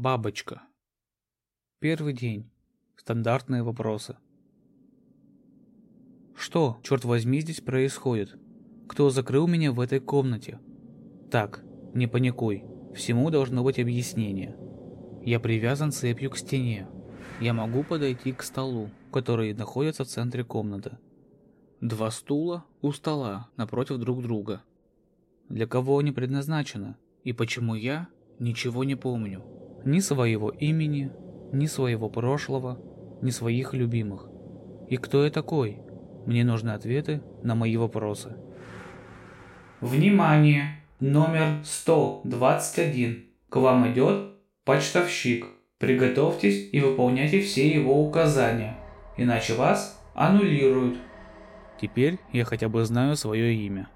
Бабочка. Первый день. Стандартные вопросы. Что, черт возьми, здесь происходит? Кто закрыл меня в этой комнате? Так, не паникуй. Всему должно быть объяснение. Я привязан цепью к стене. Я могу подойти к столу, который находится в центре комнаты. Два стула у стола напротив друг друга. Для кого они предназначены? И почему я ничего не помню? Ни своего имени, ни своего прошлого, ни своих любимых. И кто я такой? Мне нужны ответы на мои вопросы. Внимание! Номер 121. К вам идет почтовщик. Приготовьтесь и выполняйте все его указания, иначе вас аннулируют. Теперь я хотя бы знаю свое имя.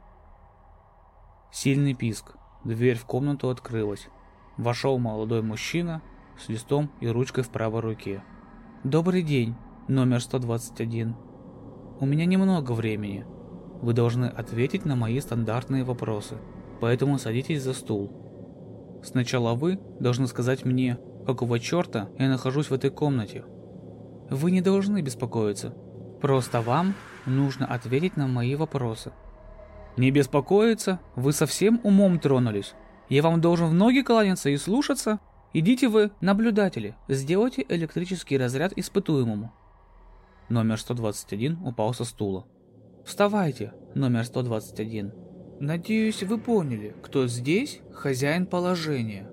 Сильный писк. Дверь в комнату открылась. Вошел молодой мужчина с листом и ручкой в правой руке. «Добрый день, номер 121. У меня немного времени. Вы должны ответить на мои стандартные вопросы, поэтому садитесь за стул. Сначала вы должны сказать мне, какого черта я нахожусь в этой комнате. Вы не должны беспокоиться. Просто вам нужно ответить на мои вопросы. Не беспокоиться? Вы совсем умом тронулись? Я вам должен в ноги кланяться и слушаться? Идите вы, наблюдатели, сделайте электрический разряд испытуемому. Номер 121 упал со стула. Вставайте, номер 121. Надеюсь, вы поняли, кто здесь хозяин положения.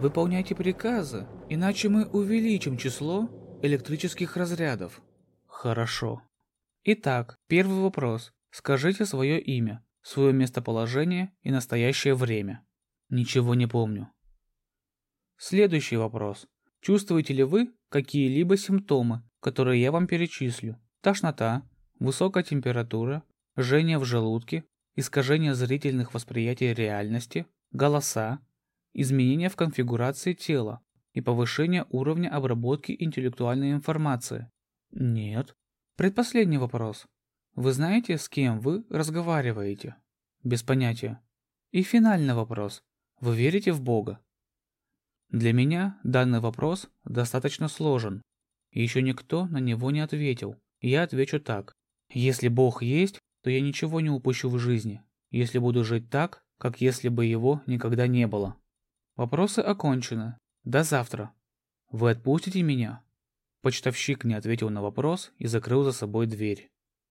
Выполняйте приказы, иначе мы увеличим число электрических разрядов. Хорошо. Итак, первый вопрос. Скажите свое имя, свое местоположение и настоящее время. Ничего не помню. Следующий вопрос. Чувствуете ли вы какие-либо симптомы, которые я вам перечислю? Тошнота, высокая температура, жжение в желудке, искажение зрительных восприятий реальности, голоса, изменения в конфигурации тела и повышение уровня обработки интеллектуальной информации? Нет. Предпоследний вопрос. Вы знаете, с кем вы разговариваете? Без понятия. И финальный вопрос. Вы верите в Бога? Для меня данный вопрос достаточно сложен. Еще никто на него не ответил. Я отвечу так. Если Бог есть, то я ничего не упущу в жизни, если буду жить так, как если бы его никогда не было. Вопросы окончены. До завтра. Вы отпустите меня? Почтовщик не ответил на вопрос и закрыл за собой дверь.